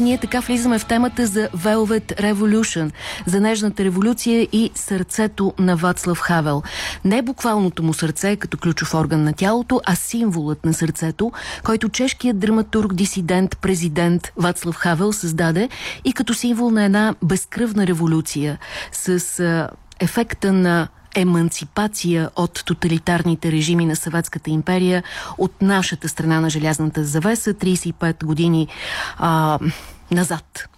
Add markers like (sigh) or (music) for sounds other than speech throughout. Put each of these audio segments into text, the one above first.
Ние така влизаме в темата за Velvet Revolution, за нежната революция и сърцето на Вацлав Хавел. Не буквалното му сърце като ключов орган на тялото, а символът на сърцето, който чешкият драматург, дисидент, президент Вацлав Хавел създаде и като символ на една безкръвна революция с ефекта на еманципация от тоталитарните режими на Съветската империя от нашата страна на желязната завеса 35 години а, назад.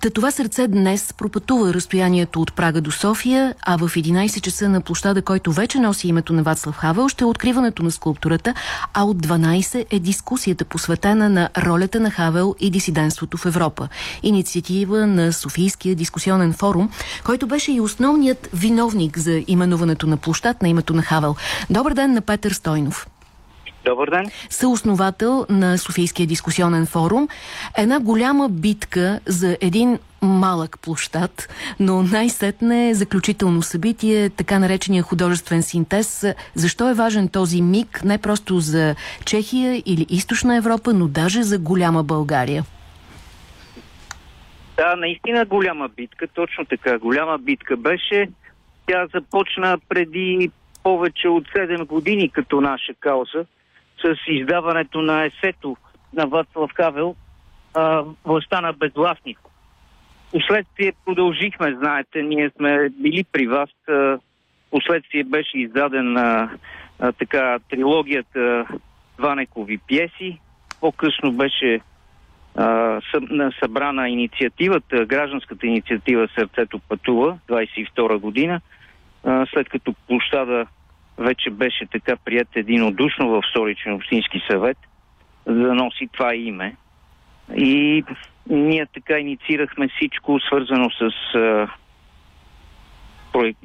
Та това сърце днес пропътува разстоянието от Прага до София, а в 11 часа на площада, който вече носи името на Вацлав Хавел, ще е откриването на скулптурата, а от 12 е дискусията посветена на ролята на Хавел и дисидентството в Европа. Инициатива на Софийския дискусионен форум, който беше и основният виновник за именуването на площад на името на Хавел. Добър ден на Петър Стойнов. Добър ден. Съосновател на Софийския дискусионен форум. Една голяма битка за един малък площад, но най-сетне заключително събитие, така наречения художествен синтез. Защо е важен този миг не просто за Чехия или Източна Европа, но даже за голяма България? Да, наистина голяма битка, точно така. Голяма битка беше. Тя започна преди повече от 7 години като наша кауза с издаването на есето на Вацлав Хавел властта на безвластник. Последствие продължихме, знаете, ние сме били при вас. Последствие беше издадена а, така трилогията Ванекови пиеси. По-късно беше а, събрана инициативата, гражданската инициатива Сърцето пътува, 22 година, а, след като площада вече беше така прият единодушно в столичен общински съвет да носи това име. И ние така инициирахме всичко свързано с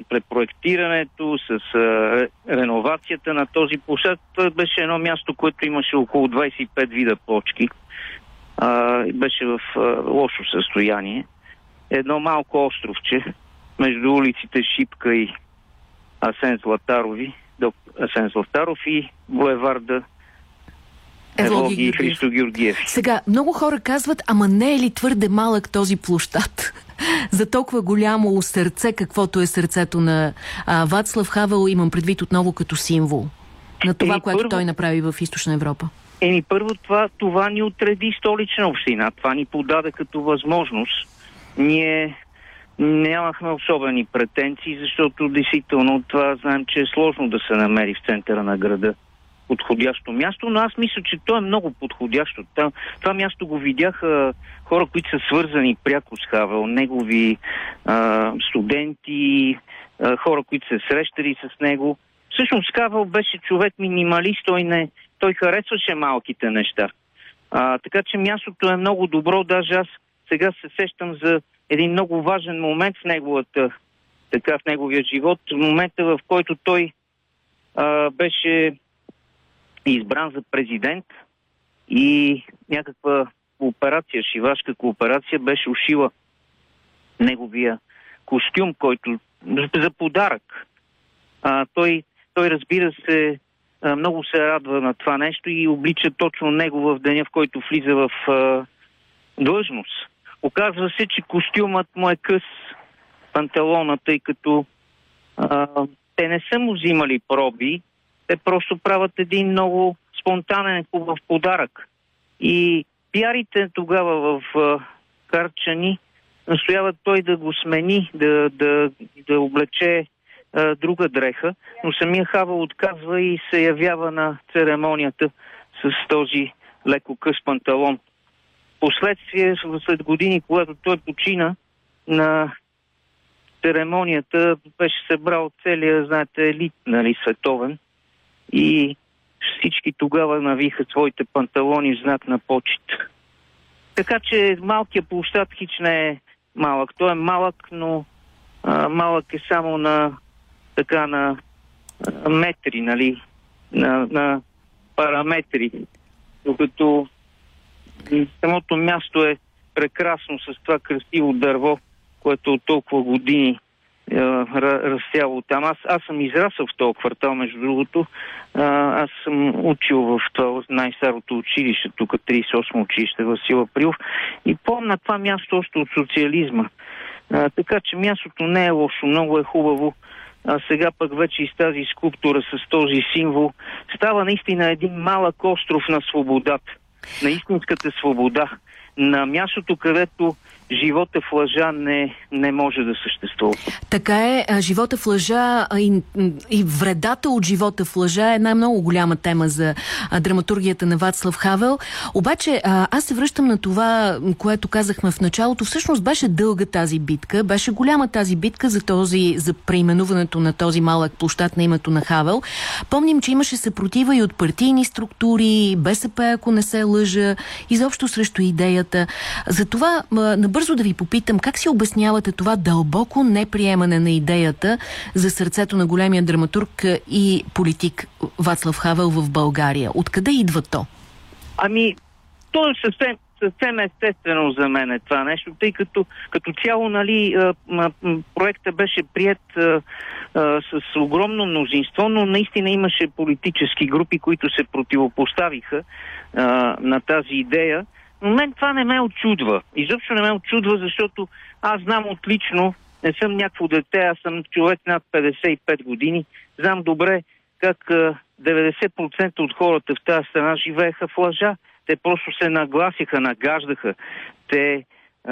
препроектирането, с а, реновацията на този площад. Беше едно място, което имаше около 25 вида плочки. А, беше в а, лошо състояние. Едно малко островче между улиците Шипка и Асен Златарови Асен Златаров и булеварда Евлоги и Христо Георгиев. Сега, много хора казват, ама не е ли твърде малък този площад? (laughs) За толкова голямо сърце, каквото е сърцето на а, Вацлав Хавел, имам предвид отново като символ на това, Еми, което първо... той направи в Източна Европа. Еми, първо това, това ни отреди столична община. Това ни подаде като възможност. Ние Нямахме особени претенции, защото действително това знаем, че е сложно да се намери в центъра на града подходящо място, но аз мисля, че то е много подходящо. Това, това място го видяха хора, които са свързани пряко с Хавел, негови а, студенти, а, хора, които се срещали с него. Всъщност Хавел беше човек минималист, той, не, той харесваше малките неща. А, така че мястото е много добро, даже аз сега се сещам за един много важен момент в неговата, така в неговия живот, момента в който той а, беше избран за президент и някаква кооперация, шивашка кооперация беше ушила неговия костюм, който за подарък. А, той, той разбира се, много се радва на това нещо и облича точно него в деня, в който влиза в а, длъжност. Оказва се, че костюмът му е къс панталона, тъй като а, те не са му взимали проби, те просто правят един много спонтанен хубав подарък. И пиарите тогава в а, Карчани настояват той да го смени, да, да, да облече а, друга дреха, но самия Хавел отказва и се явява на церемонията с този леко къс панталон. Последствие, след години, когато той почина на церемонията, беше събрал целия, знаете, елит, нали, световен. И всички тогава навиха своите панталони в знак на почет. Така че малкият площад хич не е малък. Той е малък, но а, малък е само на така на метри, нали, на, на параметри. Докато самото място е прекрасно с това красиво дърво, което от толкова години разсяло там. Аз, аз съм израсъл в този квартал, между другото. А, аз съм учил в това най-старото училище, тук 38 училище в Сила Прилов. И помня това място още от социализма. А, така че мястото не е лошо, много е хубаво. А сега пък вече и с тази скулптура, с този символ, става наистина един малък остров на свободата, на истинската свобода, на мястото, където живота в лъжа не, не може да съществува. Така е, живота в лъжа и, и вредата от живота в лъжа е една много голяма тема за драматургията на Вацлав Хавел. Обаче аз се връщам на това, което казахме в началото. Всъщност беше дълга тази битка, беше голяма тази битка за, този, за преименуването на този малък площад на името на Хавел. Помним, че имаше съпротива и от партийни структури, БСП, ако не се лъжа, изобщо срещу идеята. Затова набързо бързо да ви попитам, как си обяснявате това дълбоко неприемане на идеята за сърцето на големия драматург и политик Вацлав Хавел в България? Откъде идва то? Ами, то е съвсем, съвсем естествено за мен е това нещо, тъй като като цяло нали, проекта беше прият с огромно мнозинство, но наистина имаше политически групи, които се противопоставиха на тази идея. Но мен това не ме очудва. Изобщо не ме очудва, защото аз знам отлично, не съм някакво дете, аз съм човек над 55 години, знам добре как 90% от хората в тази страна живееха в лъжа. Те просто се нагласиха, нагаждаха. Те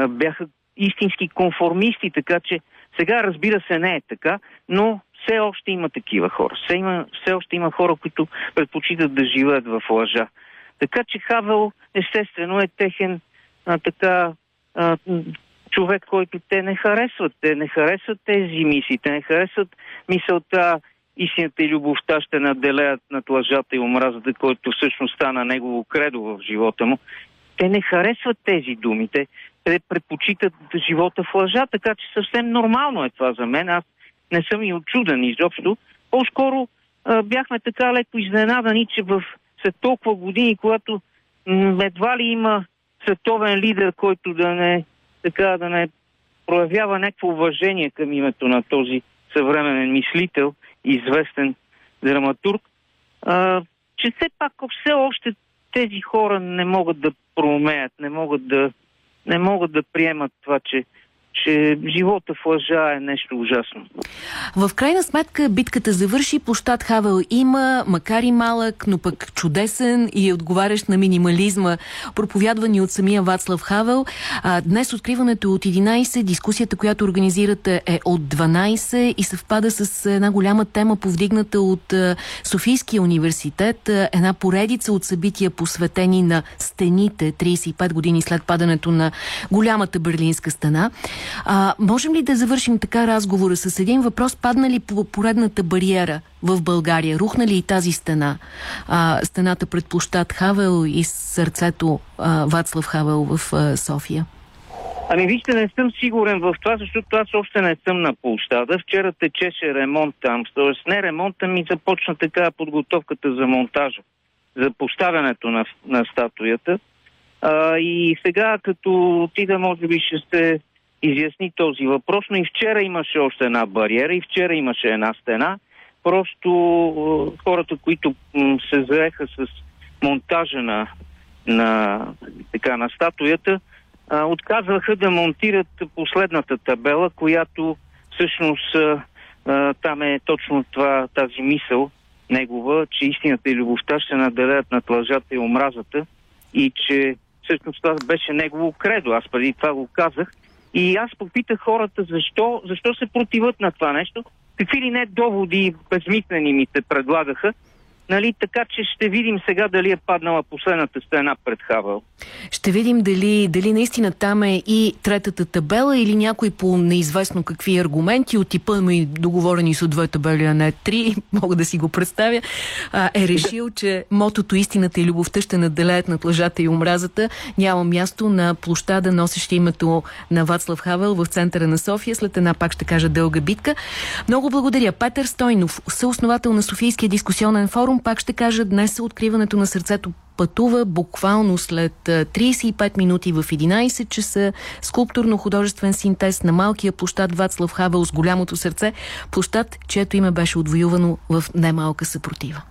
бяха истински конформисти, така че сега разбира се не е така, но все още има такива хора. Все, има, все още има хора, които предпочитат да живеят в лъжа. Така че Хавел естествено е техен а, така а, човек, който те не харесват. Те не харесват тези мисии, те не харесват мисълта истината и любовта ще наделеят над лъжата и омразата, който всъщност стана негово кредо в живота му. Те не харесват тези думи. Те, предпочитат живота в лъжа, така че съвсем нормално е това за мен. Аз не съм и очуден изобщо. По-скоро бяхме така леко изненадани, че в след толкова години, когато едва ли има световен лидер, който да не, така, да не проявява някакво уважение към името на този съвременен мислител, известен драматург, а, че все пак все още тези хора не могат да проумеят, не могат да, не могат да приемат това, че че живота в лъжа е нещо ужасно. В крайна сметка битката завърши, площад Хавел има, макар и малък, но пък чудесен и отговарящ на минимализма, проповядвани от самия Вацлав Хавел. А, днес откриването е от 11, дискусията, която организирате е от 12 и съвпада с една голяма тема, повдигната от Софийския университет, една поредица от събития посветени на стените 35 години след падането на голямата Берлинска стена. А, можем ли да завършим така разговора с един въпрос? Падна ли по поредната бариера в България? Рухна ли и тази стена? А, стената пред площад Хавел и сърцето а, Вацлав Хавел в а, София? Ами вижте, не съм сигурен в това, защото аз още не съм на площада. Вчера течеше ремонт там. Тоест не ремонта ми започна така подготовката за монтажа, за поставянето на, на статуята. А, и сега, като отида, може би ще се изясни този въпрос, но и вчера имаше още една бариера, и вчера имаше една стена. Просто е, хората, които се заеха с монтажа на, на, така, на статуята, а, отказваха да монтират последната табела, която всъщност а, там е точно това, тази мисъл негова, че истината и любовта ще наделят над лъжата и омразата и че всъщност това беше негово кредо. Аз преди това го казах и аз попитах хората защо, защо се противат на това нещо. Какви ли не доводи безмислени ми се предлагаха. Нали, така че ще видим сега дали е паднала последната стена пред Хавел. Ще видим дали, дали наистина там е и третата табела или някой по неизвестно какви аргументи от типа ми договорени са две табели, а не три, (laughs) мога да си го представя, е решил, че мотото истината и любовта ще наделяят над лъжата и омразата. Няма място на площада, носещи името на Вацлав Хавел в центъра на София. След една пак ще кажа дълга битка. Много благодаря. Петър Стойнов, съосновател на Софийския дискусионен форум, пак ще кажа, днес откриването на сърцето пътува буквално след 35 минути в 11 часа скулптурно-художествен синтез на малкия площад Вацлав Хавел с голямото сърце, площад, чието име беше отвоювано в немалка съпротива.